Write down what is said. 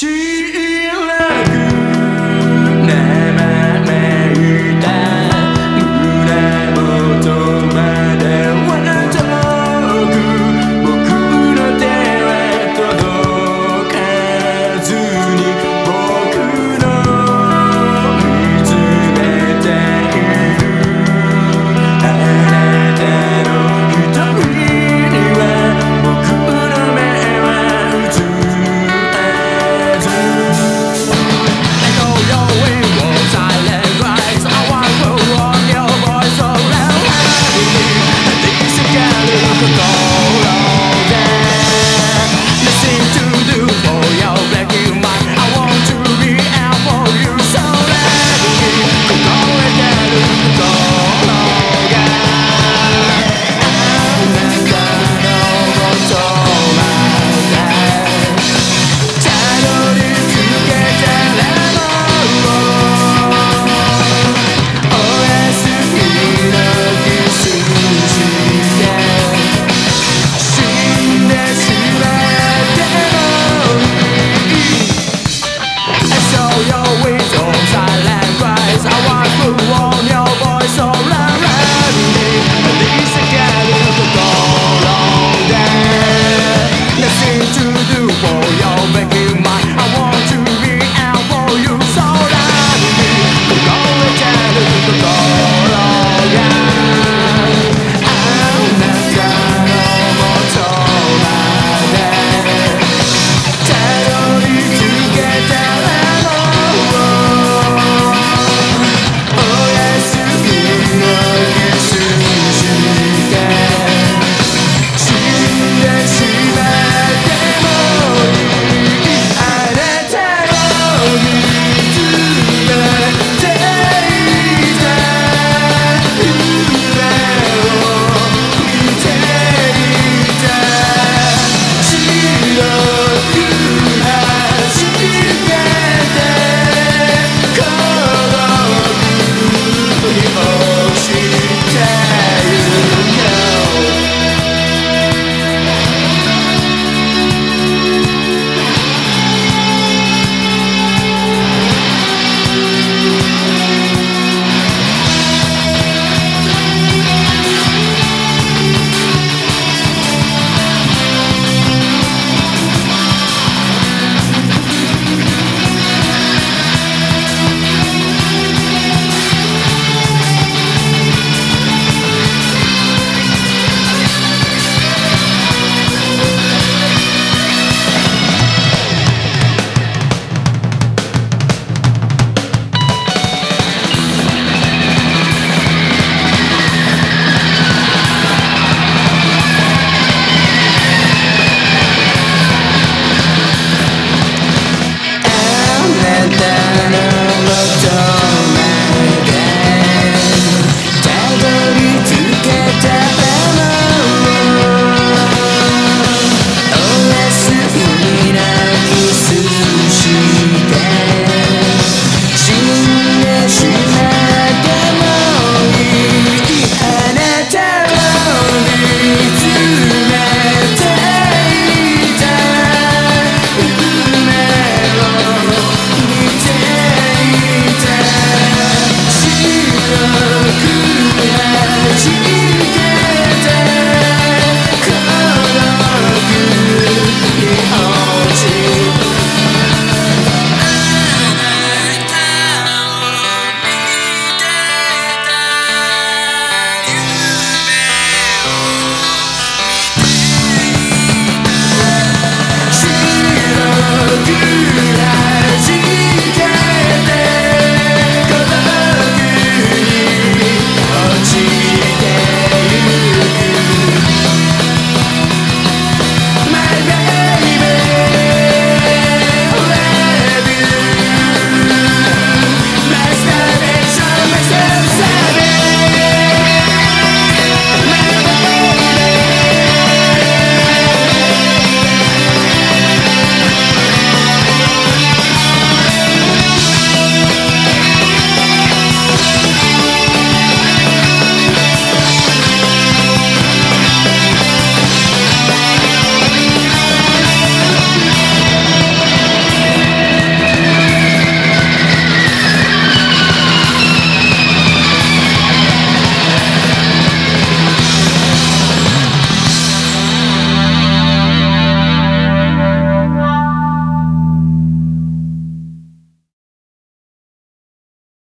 She